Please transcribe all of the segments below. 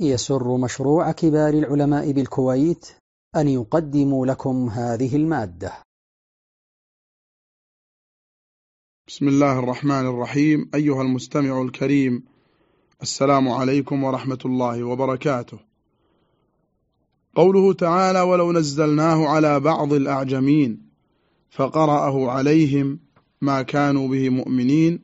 يسر مشروع كبار العلماء بالكويت أن يقدم لكم هذه المادة. بسم الله الرحمن الرحيم. أيها المستمع الكريم السلام عليكم ورحمة الله وبركاته. قوله تعالى ولو نزلناه على بعض الأعجمين فقرأه عليهم ما كانوا به مؤمنين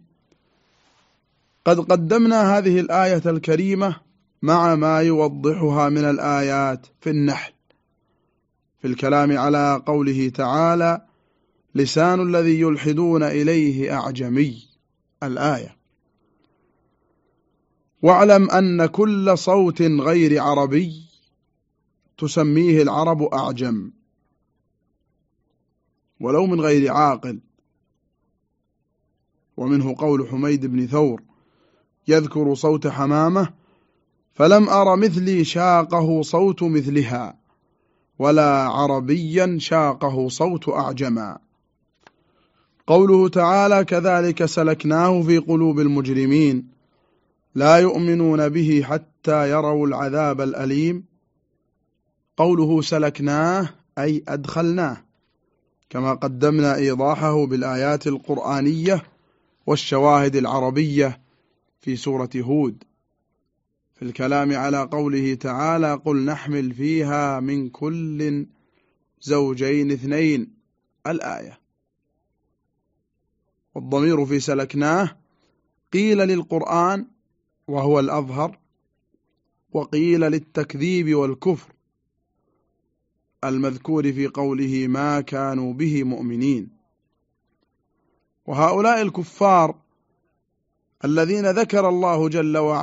قد قدمنا هذه الآية الكريمة مع ما يوضحها من الآيات في النحل في الكلام على قوله تعالى لسان الذي يلحدون إليه أعجمي الآية. واعلم أن كل صوت غير عربي تسميه العرب أعجم ولو من غير عاقل. ومنه قول حميد بن ثور يذكر صوت حمامة فلم أر مثلي شاقه صوت مثلها ولا عربيا شاقه صوت أعجما قوله تعالى كذلك سلكناه في قلوب المجرمين لا يؤمنون به حتى يروا العذاب الأليم قوله سلكناه أي أدخلناه كما قدمنا إيضاحه بالآيات القرآنية والشواهد العربية في سورة هود. في الكلام على قوله تعالى قل نحمل فيها من كل زوجين اثنين الآية. والضمير في سلكناه قيل للقرآن وهو الأظهر وقيل للتكذيب والكفر المذكور في قوله ما كانوا به مؤمنين. وهؤلاء الكفار الذين ذكر الله جل وعلا